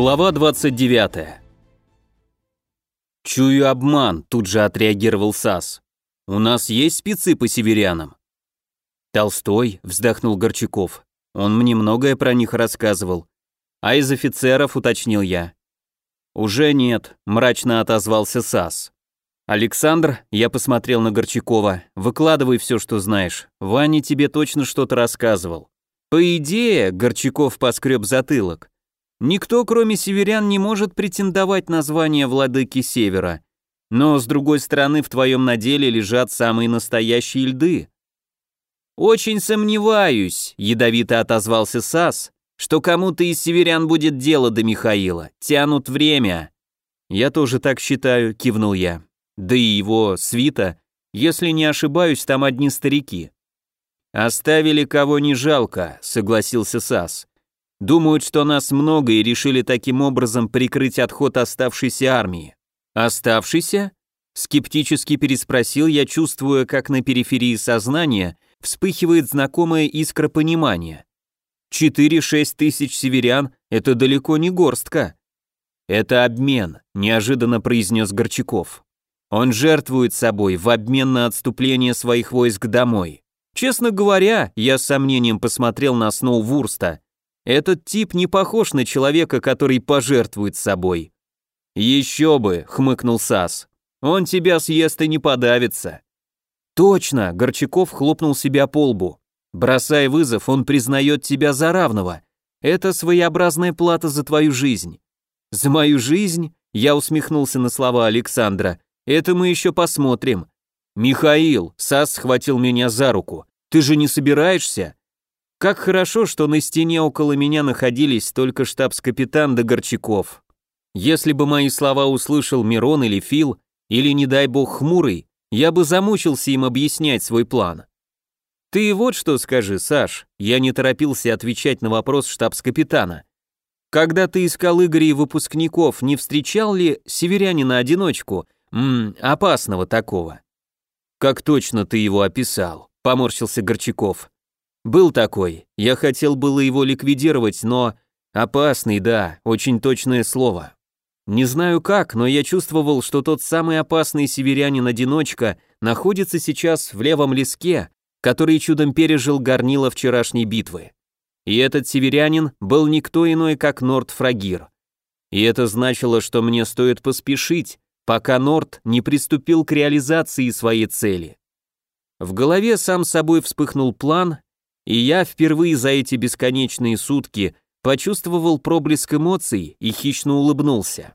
Глава 29. «Чую обман», — тут же отреагировал САС. «У нас есть спецы по северянам?» «Толстой», — вздохнул Горчаков. «Он мне многое про них рассказывал. А из офицеров, уточнил я». «Уже нет», — мрачно отозвался САС. «Александр», — я посмотрел на Горчакова, — «выкладывай все, что знаешь. Ваня тебе точно что-то рассказывал». «По идее», — Горчаков поскреб затылок, Никто, кроме северян, не может претендовать на звание владыки Севера. Но, с другой стороны, в твоем наделе лежат самые настоящие льды. «Очень сомневаюсь», — ядовито отозвался Сас, «что кому-то из северян будет дело до Михаила. Тянут время». «Я тоже так считаю», — кивнул я. «Да и его свита, если не ошибаюсь, там одни старики». «Оставили кого не жалко», — согласился Сас. Думают, что нас много и решили таким образом прикрыть отход оставшейся армии. Оставшейся? Скептически переспросил я, чувствуя, как на периферии сознания вспыхивает знакомая искра понимания. Четыре-шесть тысяч северян — это далеко не горстка. Это обмен, неожиданно произнес Горчаков. Он жертвует собой в обмен на отступление своих войск домой. Честно говоря, я с сомнением посмотрел на Сноувурста, этот тип не похож на человека, который пожертвует собой. Еще бы, хмыкнул Сас. Он тебя съест и не подавится. Точно, Горчаков хлопнул себя по лбу. Бросай вызов, он признает тебя за равного. Это своеобразная плата за твою жизнь. За мою жизнь? Я усмехнулся на слова Александра. Это мы еще посмотрим. Михаил, Сас схватил меня за руку. Ты же не собираешься? Как хорошо, что на стене около меня находились только штабс-капитан да Горчаков. Если бы мои слова услышал Мирон или Фил, или, не дай бог, Хмурый, я бы замучился им объяснять свой план. Ты вот что скажи, Саш, я не торопился отвечать на вопрос штабс-капитана. Когда ты искал Игоря и выпускников, не встречал ли северянина-одиночку, м опасного такого? Как точно ты его описал, поморщился Горчаков. Был такой. Я хотел было его ликвидировать, но... Опасный, да, очень точное слово. Не знаю как, но я чувствовал, что тот самый опасный северянин-одиночка находится сейчас в левом леске, который чудом пережил горнило вчерашней битвы. И этот северянин был никто иной, как Норд Фрагир. И это значило, что мне стоит поспешить, пока Норд не приступил к реализации своей цели. В голове сам собой вспыхнул план, и я впервые за эти бесконечные сутки почувствовал проблеск эмоций и хищно улыбнулся.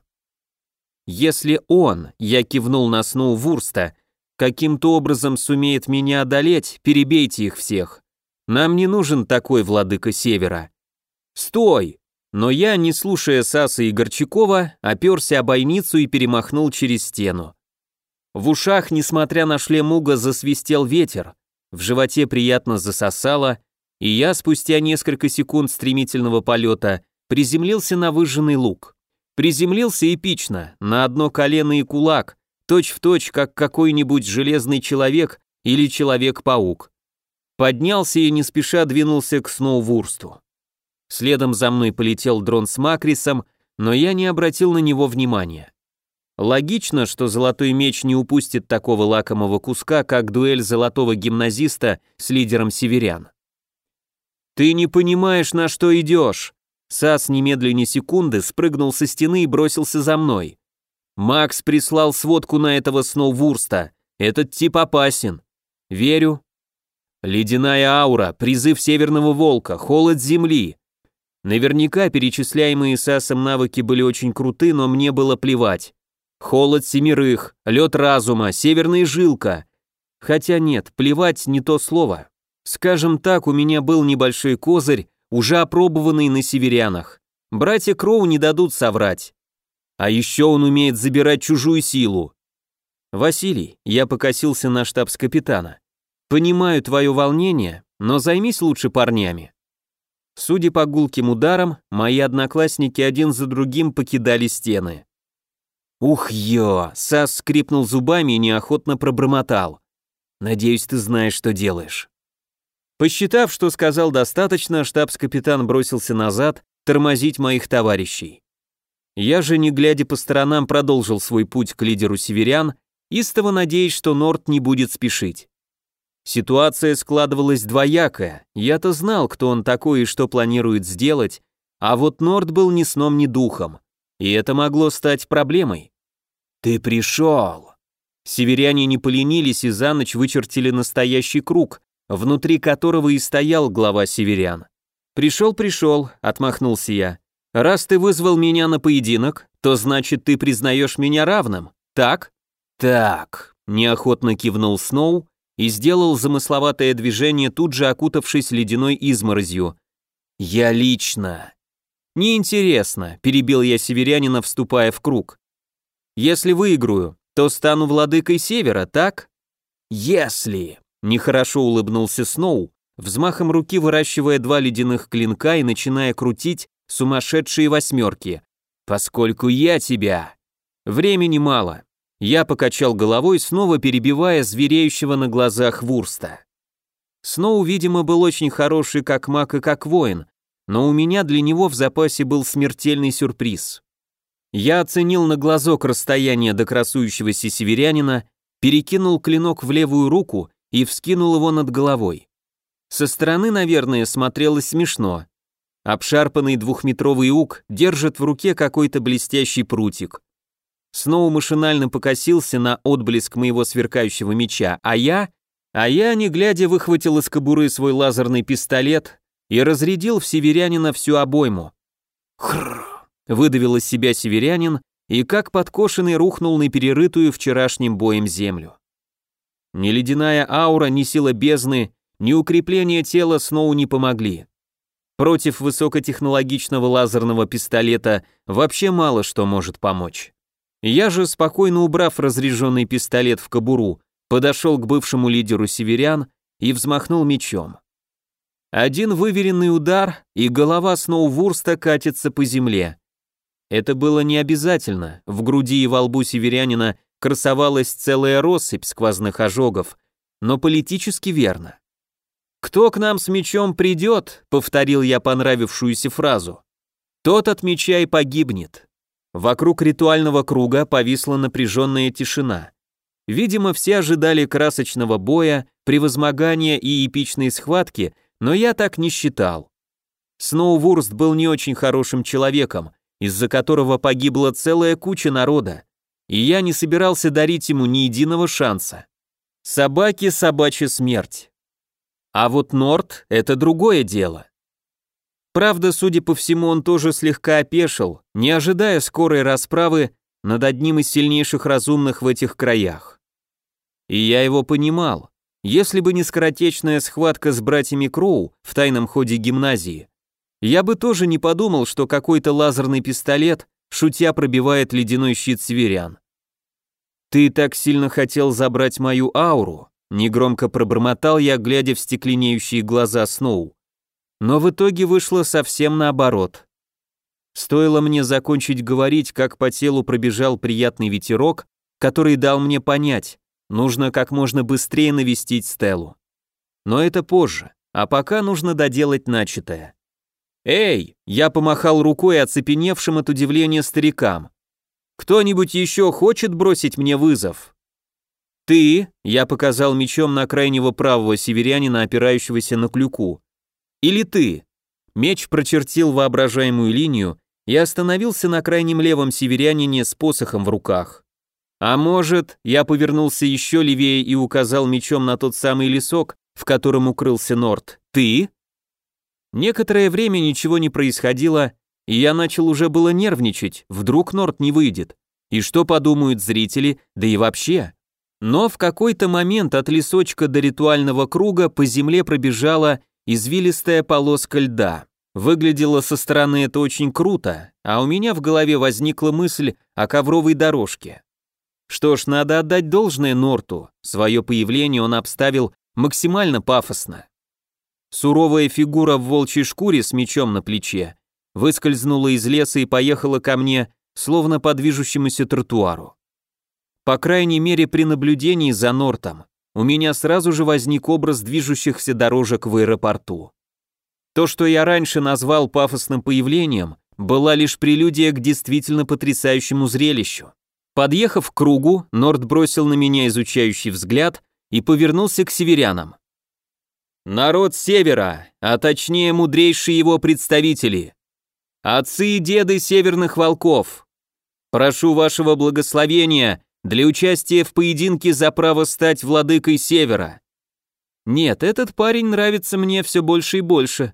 Если он, я кивнул на Сноу Вурста, каким-то образом сумеет меня одолеть, перебейте их всех. Нам не нужен такой владыка Севера. Стой! Но я, не слушая Саса и Горчакова, оперся о бойницу и перемахнул через стену. В ушах, несмотря на шлем Уга, засвистел ветер, в животе приятно засосало, и я спустя несколько секунд стремительного полета приземлился на выжженный луг. Приземлился эпично, на одно колено и кулак, точь-в-точь, точь, как какой-нибудь железный человек или человек-паук. Поднялся и не спеша двинулся к Сноувурсту. Следом за мной полетел дрон с Макрисом, но я не обратил на него внимания. Логично, что Золотой Меч не упустит такого лакомого куска, как дуэль золотого гимназиста с лидером северян. «Ты не понимаешь, на что идешь!» Сас немедленно секунды спрыгнул со стены и бросился за мной. Макс прислал сводку на этого Сноувурста. Этот тип опасен. Верю. Ледяная аура, призыв Северного Волка, холод Земли. Наверняка перечисляемые Сасом навыки были очень круты, но мне было плевать. Холод семерых, лед разума, северная жилка. Хотя нет, плевать не то слово. Скажем так, у меня был небольшой козырь, уже опробованный на северянах. Братья Кроу не дадут соврать. А еще он умеет забирать чужую силу. Василий, я покосился на штабс-капитана. Понимаю твое волнение, но займись лучше парнями. Судя по гулким ударам, мои одноклассники один за другим покидали стены. «Ух, ё!» — Сас скрипнул зубами и неохотно пробормотал. «Надеюсь, ты знаешь, что делаешь». Посчитав, что сказал достаточно, штабс-капитан бросился назад тормозить моих товарищей. Я же, не глядя по сторонам, продолжил свой путь к лидеру северян, истово надеясь, что Норт не будет спешить. Ситуация складывалась двоякая, я-то знал, кто он такой и что планирует сделать, а вот Норт был ни сном, ни духом, и это могло стать проблемой. «Ты пришел!» Северяне не поленились и за ночь вычертили настоящий круг, внутри которого и стоял глава северян. «Пришел, пришел», — отмахнулся я. «Раз ты вызвал меня на поединок, то значит ты признаешь меня равным, так?» «Так», — неохотно кивнул Сноу и сделал замысловатое движение, тут же окутавшись ледяной изморозью. «Я лично». «Неинтересно», — перебил я северянина, вступая в круг. «Если выиграю, то стану владыкой Севера, так?» «Если», — нехорошо улыбнулся Сноу, взмахом руки выращивая два ледяных клинка и начиная крутить сумасшедшие восьмерки. «Поскольку я тебя...» «Времени мало». Я покачал головой, снова перебивая звереющего на глазах Вурста. Сноу, видимо, был очень хороший как маг и как воин, но у меня для него в запасе был смертельный сюрприз. Я оценил на глазок расстояние до красующегося северянина, перекинул клинок в левую руку и вскинул его над головой. Со стороны, наверное, смотрелось смешно. Обшарпанный двухметровый ук держит в руке какой-то блестящий прутик. Снова машинально покосился на отблеск моего сверкающего меча, а я... А я, не глядя, выхватил из кобуры свой лазерный пистолет и разрядил в северянина всю обойму. Хрррр! Выдавил из себя северянин и как подкошенный рухнул на перерытую вчерашним боем землю. Ни ледяная аура, ни сила бездны ни укрепление тела Сноу не помогли. Против высокотехнологичного лазерного пистолета вообще мало что может помочь. Я же, спокойно убрав разряженный пистолет в кобуру, подошел к бывшему лидеру северян и взмахнул мечом. Один выверенный удар, и голова Сноувурста катится по земле. Это было не обязательно, в груди и во лбу северянина красовалась целая россыпь сквозных ожогов, но политически верно. «Кто к нам с мечом придет», — повторил я понравившуюся фразу, «тот от меча и погибнет». Вокруг ритуального круга повисла напряженная тишина. Видимо, все ожидали красочного боя, превозмогания и эпичной схватки, но я так не считал. Сноувурст был не очень хорошим человеком, из-за которого погибла целая куча народа, и я не собирался дарить ему ни единого шанса. Собаки собачья смерть. А вот Норт — это другое дело. Правда, судя по всему, он тоже слегка опешил, не ожидая скорой расправы над одним из сильнейших разумных в этих краях. И я его понимал. Если бы не скоротечная схватка с братьями Кроу в тайном ходе гимназии, я бы тоже не подумал, что какой-то лазерный пистолет, шутя, пробивает ледяной щит северян. «Ты так сильно хотел забрать мою ауру», Негромко пробормотал я, глядя в стекленеющие глаза Сноу. Но в итоге вышло совсем наоборот. Стоило мне закончить говорить, как по телу пробежал приятный ветерок, который дал мне понять, нужно как можно быстрее навестить Стеллу. Но это позже, а пока нужно доделать начатое. «Эй!» — я помахал рукой оцепеневшим от удивления старикам. «Кто-нибудь еще хочет бросить мне вызов?» «Ты», — я показал мечом на крайнего правого северянина, опирающегося на клюку. «Или ты». Меч прочертил воображаемую линию и остановился на крайнем левом северянине с посохом в руках. А может, я повернулся еще левее и указал мечом на тот самый лесок, в котором укрылся Норт. «Ты?» Некоторое время ничего не происходило, и я начал уже было нервничать, вдруг Норт не выйдет. И что подумают зрители, да и вообще? Но в какой-то момент от лесочка до ритуального круга по земле пробежала извилистая полоска льда. Выглядело со стороны это очень круто, а у меня в голове возникла мысль о ковровой дорожке. Что ж, надо отдать должное Норту, свое появление он обставил максимально пафосно. Суровая фигура в волчьей шкуре с мечом на плече выскользнула из леса и поехала ко мне, словно по движущемуся тротуару. По крайней мере, при наблюдении за Нортом у меня сразу же возник образ движущихся дорожек в аэропорту. То, что я раньше назвал пафосным появлением, была лишь прелюдия к действительно потрясающему зрелищу. Подъехав к кругу, Норд бросил на меня изучающий взгляд и повернулся к северянам. «Народ Севера, а точнее мудрейшие его представители, отцы и деды северных волков, прошу вашего благословения для участия в поединке за право стать владыкой Севера. Нет, этот парень нравится мне все больше и больше.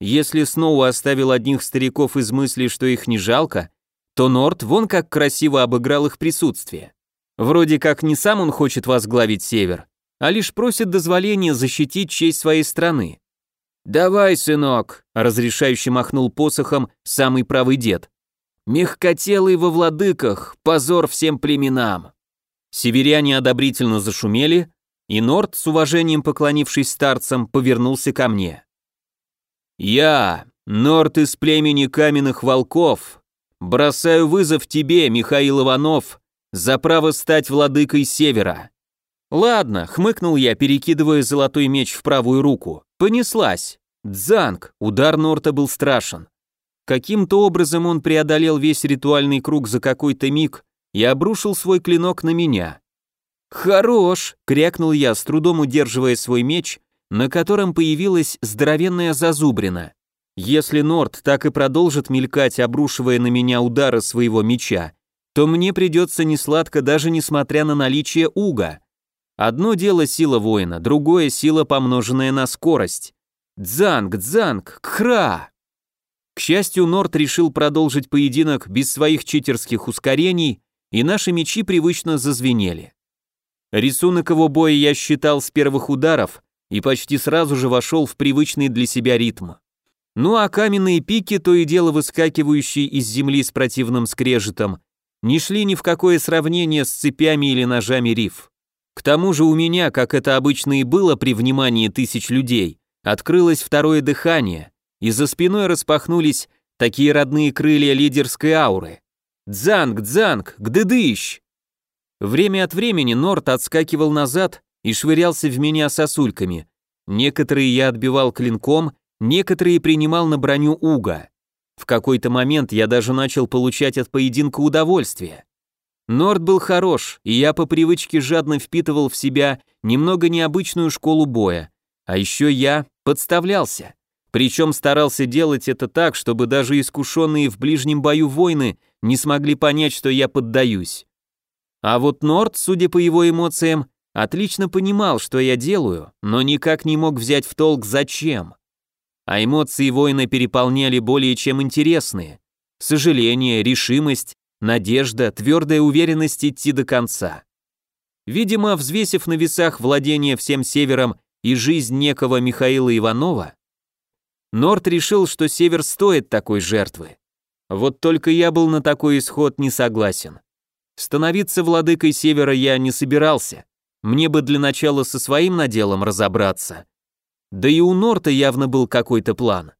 Если Сноу оставил одних стариков из мысли, что их не жалко, то Норт вон как красиво обыграл их присутствие. Вроде как не сам он хочет возглавить Север, а лишь просит дозволения защитить честь своей страны. «Давай, сынок», — разрешающе махнул посохом самый правый дед. Мягкотелый во владыках, позор всем племенам. Северяне одобрительно зашумели, и Норд, с уважением поклонившись старцам, повернулся ко мне. «Я, Норд из племени каменных волков, бросаю вызов тебе, Михаил Иванов, за право стать владыкой Севера». «Ладно», — хмыкнул я, перекидывая золотой меч в правую руку. «Понеслась». Дзанг, удар Норта был страшен. Каким-то образом он преодолел весь ритуальный круг за какой-то миг и обрушил свой клинок на меня. «Хорош!» — крякнул я, с трудом удерживая свой меч, на котором появилась здоровенная зазубрина. Если Норд так и продолжит мелькать, обрушивая на меня удары своего меча, то мне придется несладко даже несмотря на наличие уга. Одно дело сила воина, другое сила, помноженная на скорость. Дзанг, дзанг, кхра! К счастью, Норт решил продолжить поединок без своих читерских ускорений, и наши мечи привычно зазвенели. Рисунок его боя я считал с первых ударов и почти сразу же вошел в привычный для себя ритм. Ну а каменные пики, то и дело выскакивающие из земли с противным скрежетом, не шли ни в какое сравнение с цепями или ножами риф. К тому же у меня, как это обычно и было при внимании тысяч людей, открылось второе дыхание, и за спиной распахнулись такие родные крылья лидерской ауры. «Дзанг, дзанг, гдыдыщ!» Время от времени Норт отскакивал назад и швырялся в меня сосульками. Некоторые я отбивал клинком, некоторые принимал на броню уга. В какой-то момент я даже начал получать от поединка удовольствие. Норд был хорош, и я по привычке жадно впитывал в себя немного необычную школу боя. А еще я подставлялся. Причем старался делать это так, чтобы даже искушенные в ближнем бою воины не смогли понять, что я поддаюсь. А вот Норд, судя по его эмоциям, отлично понимал, что я делаю, но никак не мог взять в толк зачем. А эмоции воина переполняли более чем интересные. Сожаление, решимость, надежда, твердая уверенность идти до конца. Видимо, взвесив на весах владение всем севером и жизнь некого Михаила Иванова, Норт решил, что Север стоит такой жертвы. Вот только я был на такой исход не согласен. Становиться владыкой Севера я не собирался. Мне бы для начала со своим наделом разобраться. Да и у Норта явно был какой-то план.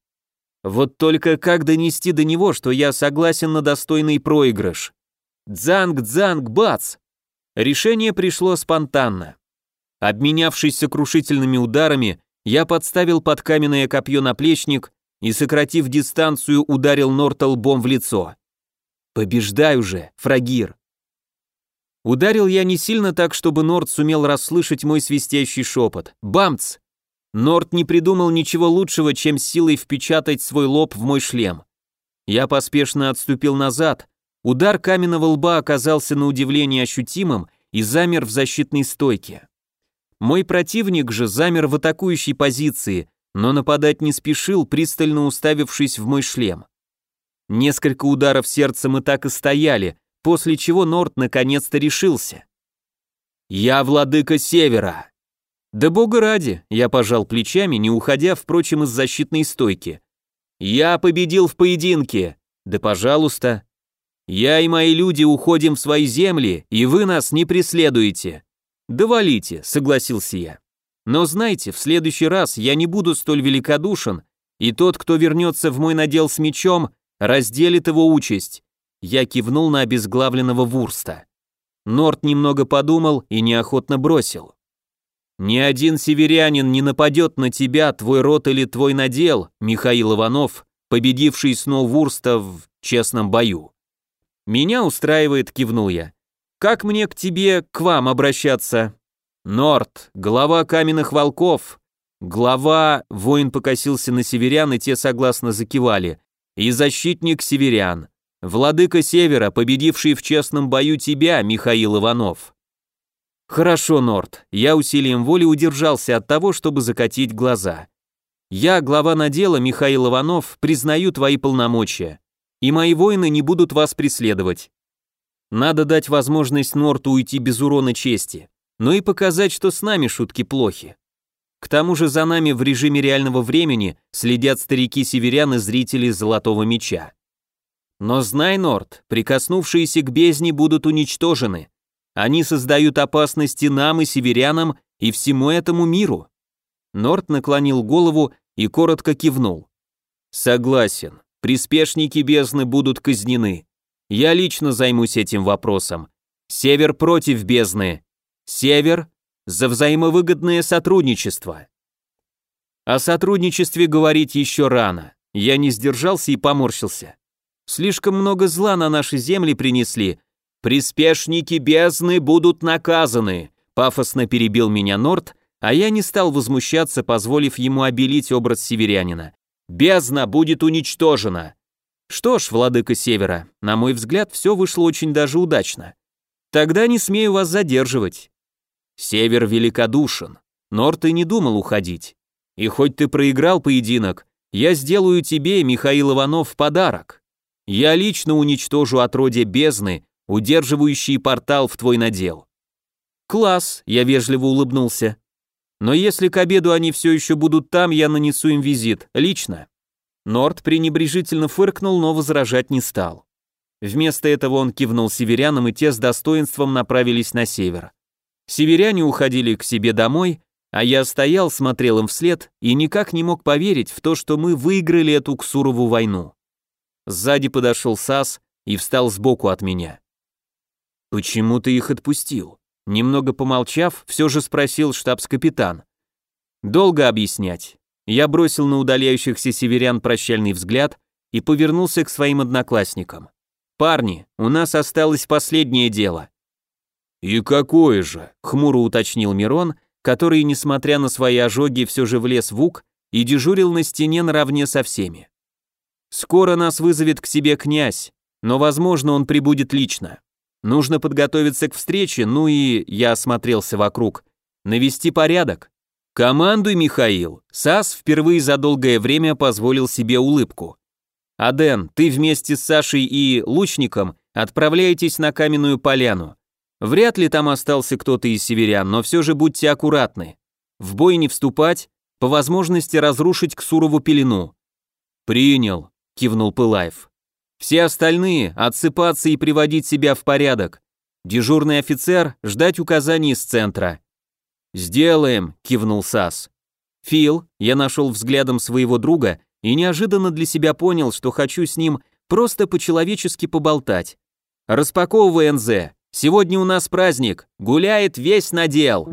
Вот только как донести до него, что я согласен на достойный проигрыш? Дзанг, дзанг, бац! Решение пришло спонтанно. Обменявшись сокрушительными ударами, я подставил под каменное копье наплечник и, сократив дистанцию, ударил Норта лбом в лицо. «Побеждай уже, фрагир!» Ударил я не сильно так, чтобы Норт сумел расслышать мой свистящий шепот. «Бамц!» Норт не придумал ничего лучшего, чем силой впечатать свой лоб в мой шлем. Я поспешно отступил назад. Удар каменного лба оказался на удивление ощутимым и замер в защитной стойке. Мой противник же замер в атакующей позиции, но нападать не спешил, пристально уставившись в мой шлем. Несколько ударов сердца мы так и стояли, после чего Норт наконец-то решился. «Я владыка Севера!» «Да бога ради!» — я пожал плечами, не уходя, впрочем, из защитной стойки. «Я победил в поединке!» «Да пожалуйста!» «Я и мои люди уходим в свои земли, и вы нас не преследуете!» «Довалите», — согласился я. «Но знайте, в следующий раз я не буду столь великодушен, и тот, кто вернется в мой надел с мечом, разделит его участь». Я кивнул на обезглавленного Вурста. Норт немного подумал и неохотно бросил. «Ни один северянин не нападет на тебя, твой род или твой надел, Михаил Иванов, победивший Сноувурста в честном бою. «Меня устраивает», — кивнул я. «Как мне к тебе, к вам обращаться?» «Норт, глава каменных волков». Глава, воин покосился на северян, и те согласно закивали. «И защитник северян. Владыка Севера, победивший в честном бою тебя, Михаил Иванов». «Хорошо, Норт, я усилием воли удержался от того, чтобы закатить глаза. Я, глава надела Михаил Иванов, признаю твои полномочия, и мои воины не будут вас преследовать. Надо дать возможность Норту уйти без урона чести, но и показать, что с нами шутки плохи. К тому же за нами в режиме реального времени следят старики-северян и зрители Золотого Меча. Но знай, Норт, прикоснувшиеся к бездне будут уничтожены, они создают опасности нам и северянам, и всему этому миру. Норт наклонил голову и коротко кивнул. Согласен. Приспешники бездны будут казнены. Я лично займусь этим вопросом. Север против бездны. Север за взаимовыгодное сотрудничество. О сотрудничестве говорить еще рано. Я не сдержался и поморщился. Слишком много зла на наши земли принесли, «Приспешники бездны будут наказаны», — пафосно перебил меня Норт, а я не стал возмущаться, позволив ему обелить образ северянина. «Бездна будет уничтожена». Что ж, владыка Севера, на мой взгляд, все вышло очень даже удачно. Тогда не смею вас задерживать. Север великодушен. Норт и не думал уходить. И хоть ты проиграл поединок, я сделаю тебе, Михаил Иванов, подарок. Я лично уничтожу отродье бездны удерживающий портал в твой надел. Класс, я вежливо улыбнулся. Но если к обеду они все еще будут там, я нанесу им визит, лично. Норд пренебрежительно фыркнул, но возражать не стал. Вместо этого он кивнул северянам, и те с достоинством направились на север. Северяне уходили к себе домой, а я стоял, смотрел им вслед и никак не мог поверить в то, что мы выиграли эту Ксурову войну. Сзади подошел Сас и встал сбоку от меня. «Почему ты их отпустил?» Немного помолчав, все же спросил штабс-капитан. «Долго объяснять». Я бросил на удаляющихся северян прощальный взгляд и повернулся к своим одноклассникам. «Парни, у нас осталось последнее дело». «И какое же?» — хмуро уточнил Мирон, который, несмотря на свои ожоги, все же влез в ук и дежурил на стене наравне со всеми. «Скоро нас вызовет к себе князь, но, возможно, он прибудет лично. Нужно подготовиться к встрече, ну и, я осмотрелся вокруг, навести порядок. Командуй, Михаил. Сас впервые за долгое время позволил себе улыбку. Аден, ты вместе с Сашей и лучником отправляетесь на каменную поляну. Вряд ли там остался кто-то из северян, но все же будьте аккуратны. В бой не вступать, по возможности разрушить Ксурову пелену. Принял, кивнул Пылаев. Все остальные отсыпаться и приводить себя в порядок. Дежурный офицер ждать указаний с центра. «Сделаем», — кивнул Сас. «Фил», я нашел взглядом своего друга и неожиданно для себя понял, что хочу с ним просто по-человечески поболтать. «Распаковывай НЗ. Сегодня у нас праздник. Гуляет весь надел».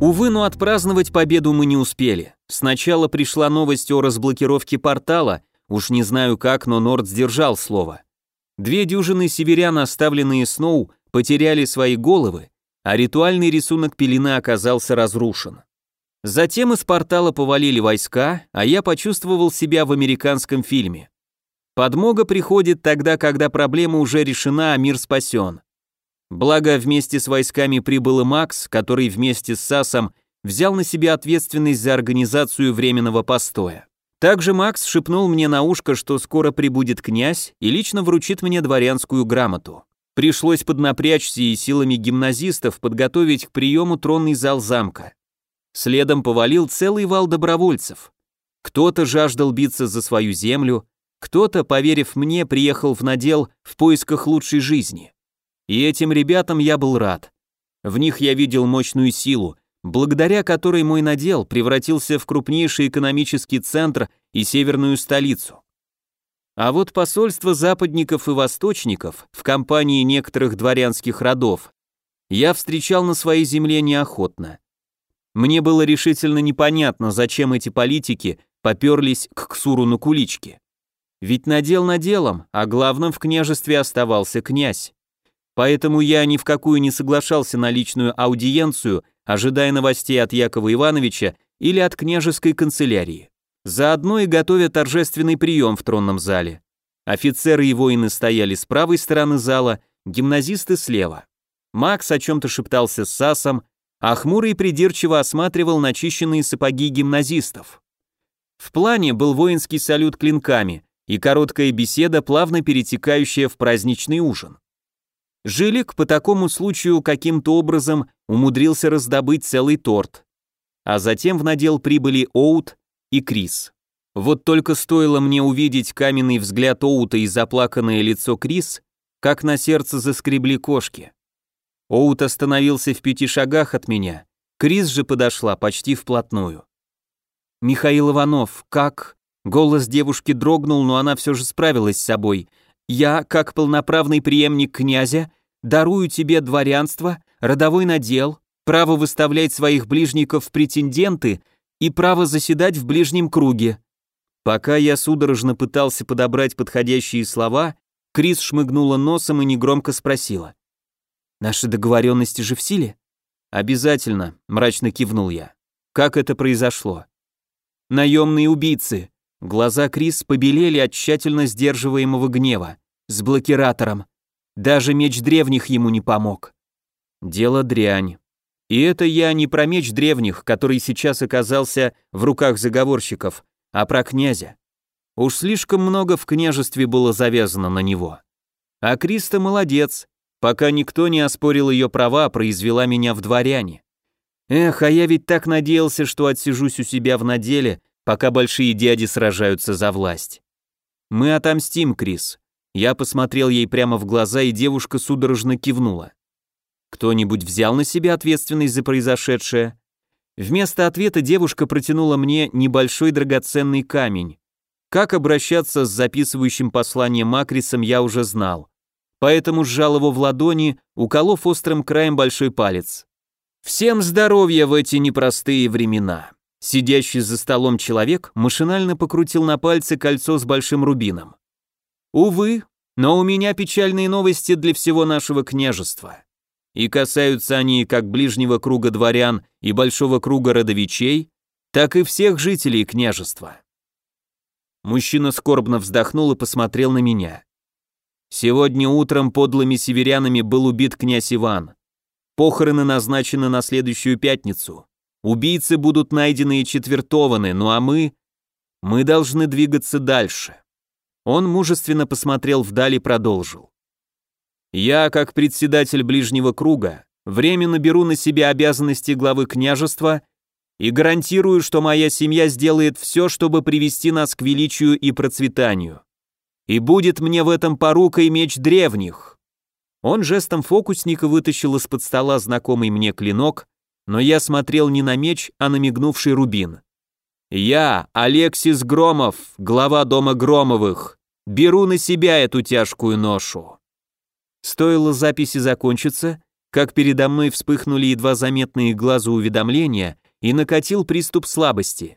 Увы, но отпраздновать победу мы не успели. Сначала пришла новость о разблокировке портала, уж не знаю как, но Норд сдержал слово. Две дюжины северян, оставленные Сноу, потеряли свои головы, а ритуальный рисунок пелены оказался разрушен. Затем из портала повалили войска, а я почувствовал себя в американском фильме. Подмога приходит тогда, когда проблема уже решена, а мир спасен. Благо, вместе с войсками прибыл и Макс, который вместе с САСом взял на себя ответственность за организацию временного постоя. Также Макс шепнул мне на ушко, что скоро прибудет князь и лично вручит мне дворянскую грамоту. Пришлось поднапрячься и силами гимназистов подготовить к приему тронный зал замка. Следом повалил целый вал добровольцев. Кто-то жаждал биться за свою землю, кто-то, поверив мне, приехал в надел в поисках лучшей жизни. И этим ребятам я был рад. В них я видел мощную силу, благодаря которой мой надел превратился в крупнейший экономический центр и северную столицу. А вот посольство западников и восточников в компании некоторых дворянских родов я встречал на своей земле неохотно. Мне было решительно непонятно, зачем эти политики поперлись к Ксуру на куличке. Ведь надел наделом, а главным в княжестве оставался князь. Поэтому я ни в какую не соглашался на личную аудиенцию, ожидая новостей от Якова Ивановича или от княжеской канцелярии. Заодно и готовя торжественный прием в тронном зале. Офицеры и воины стояли с правой стороны зала, гимназисты слева. Макс о чем-то шептался с Сасом, а хмурый придирчиво осматривал начищенные сапоги гимназистов. В плане был воинский салют клинками, и короткая беседа, плавно перетекающая в праздничный ужин. Жилик по такому случаю каким-то образом умудрился раздобыть целый торт, а затем в надел прибыли Оут и Крис. Вот только стоило мне увидеть каменный взгляд Оута и заплаканное лицо Крис, как на сердце заскребли кошки. Оут остановился в пяти шагах от меня, Крис же подошла почти вплотную. «Михаил Иванов, как?» Голос девушки дрогнул, но она все же справилась с собой. «Я, как полноправный преемник князя, дарую тебе дворянство, родовой надел, право выставлять своих ближников в претенденты и право заседать в ближнем круге». Пока я судорожно пытался подобрать подходящие слова, Крис шмыгнула носом и негромко спросила. «Наши договоренности же в силе?» «Обязательно», — мрачно кивнул я. «Как это произошло?» «Наемные убийцы», Глаза Крис побелели от тщательно сдерживаемого гнева. С блокиратором. Даже меч древних ему не помог. Дело дрянь. И это я не про меч древних, который сейчас оказался в руках заговорщиков, а про князя. Уж слишком много в княжестве было завязано на него. А Криста молодец, пока никто не оспорил ее права, произвела меня в дворяне. Эх, а я ведь так надеялся, что отсижусь у себя в наделе, пока большие дяди сражаются за власть. Мы отомстим, Крис. Я посмотрел ей прямо в глаза, и девушка судорожно кивнула. Кто-нибудь взял на себя ответственность за произошедшее? Вместо ответа девушка протянула мне небольшой драгоценный камень. Как обращаться с записывающим послание Макрисом я уже знал. Поэтому сжал его в ладони, уколов острым краем большой палец. Всем здоровья в эти непростые времена. Сидящий за столом человек машинально покрутил на пальце кольцо с большим рубином. Увы, но у меня печальные новости для всего нашего княжества. И касаются они как ближнего круга дворян и большого круга родовичей, так и всех жителей княжества. Мужчина скорбно вздохнул и посмотрел на меня. Сегодня утром подлыми северянами был убит князь Иван. Похороны назначены на следующую пятницу. Убийцы будут найдены и четвертованы, ну а мы... Мы должны двигаться дальше. Он мужественно посмотрел вдаль и продолжил. Я, как председатель ближнего круга, временно беру на себя обязанности главы княжества и гарантирую, что моя семья сделает все, чтобы привести нас к величию и процветанию. И будет мне в этом порукой меч древних. Он жестом фокусника вытащил из-под стола знакомый мне клинок но я смотрел не на меч, а на мигнувший рубин. «Я, Алексис Громов, глава дома Громовых, беру на себя эту тяжкую ношу». Стоило записи закончиться, как передо мной вспыхнули едва заметные глазу уведомления и накатил приступ слабости.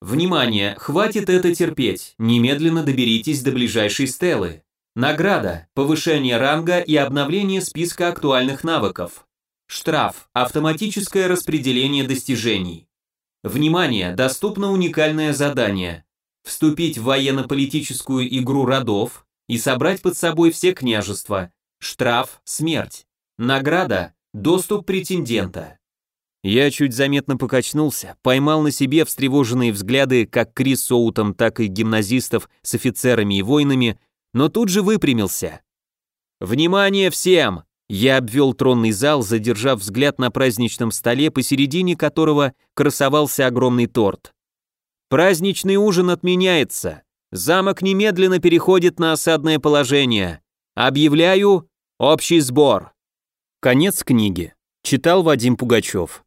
«Внимание, хватит это терпеть, немедленно доберитесь до ближайшей стелы. Награда, повышение ранга и обновление списка актуальных навыков. Штраф. Автоматическое распределение достижений. Внимание, доступно уникальное задание. Вступить в военно-политическую игру родов и собрать под собой все княжества. Штраф. Смерть. Награда. Доступ претендента. Я чуть заметно покачнулся, поймал на себе встревоженные взгляды как Крис Соутом, так и гимназистов с офицерами и воинами, но тут же выпрямился. «Внимание всем! Я обвел тронный зал, задержав взгляд на праздничном столе, посередине которого красовался огромный торт. Праздничный ужин отменяется. Замок немедленно переходит на осадное положение. Объявляю общий сбор. Конец книги. Читал Вадим Пугачев.